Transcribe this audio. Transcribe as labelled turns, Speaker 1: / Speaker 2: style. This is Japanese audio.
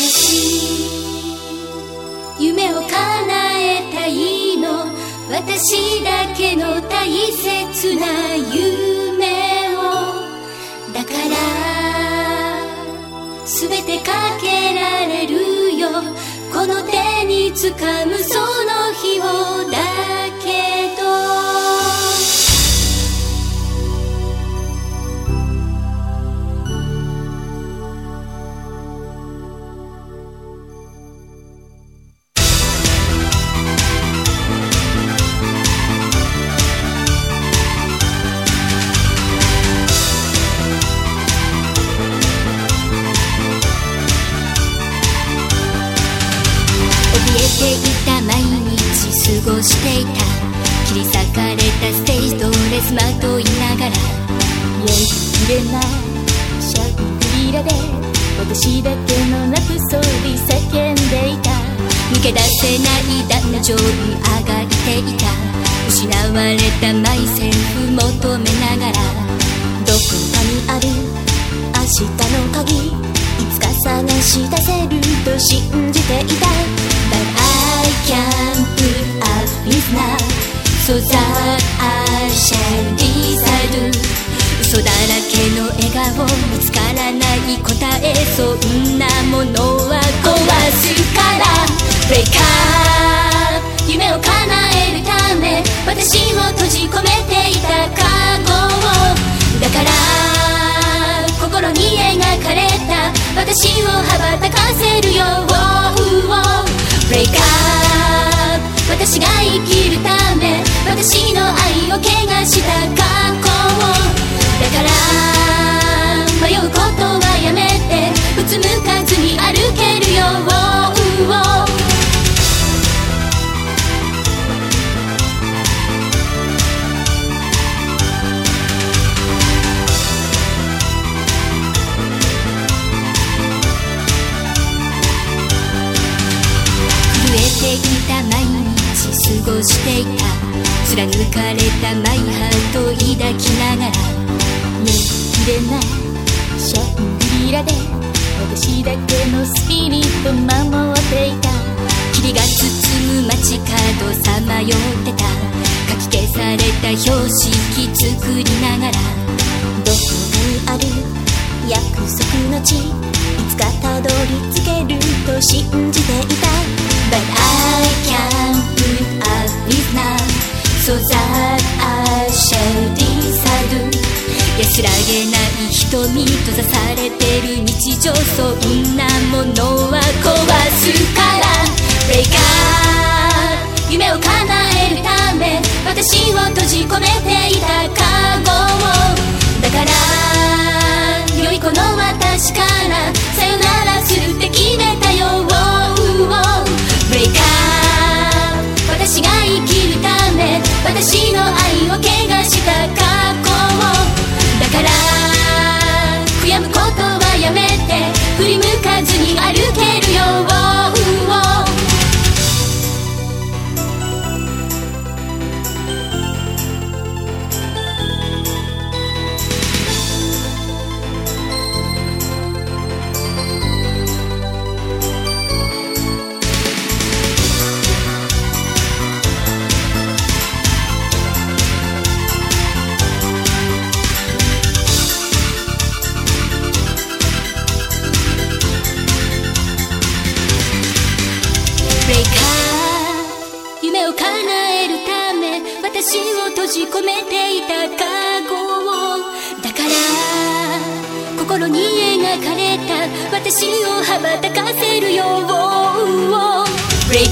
Speaker 1: 私夢を叶えたいの。私だけの大切な夢を。だから全てかけられるよ。この手につかむその日をだドレスまといながら
Speaker 2: やりきれないシャングリラで私だけのラプソディ叫んでいた
Speaker 1: 抜け出せない男女に上がっていた失われたマイセルフ求めながら
Speaker 2: どこかにある明日の鍵いつか探し出せると信じていた
Speaker 1: But I can't put up with now So that I shall decide 嘘だらけの笑顔見つからない答えそんなものは壊すから。Break up 夢を叶えるため私を閉じ込めていた過去を。だから心に描かれた私を羽ばたかせるよ Break up 私が生きるごしていた。貫かれたマイハートを抱きながら
Speaker 2: やりきれない。シャングリラで私だけのスピリット守っていた。
Speaker 1: 霧が包む街角さまよってた。かき消された標識作りながら。
Speaker 2: どこかにある約束の地。いつかたどり着けると信じていた。
Speaker 1: 瞳閉ざされてる日常そんなものは壊すから。Break up 夢を叶えるため私を閉じ込めて。足を閉じ込めていた過去を。だから心に描かれた私を羽ばたかせるよブレイ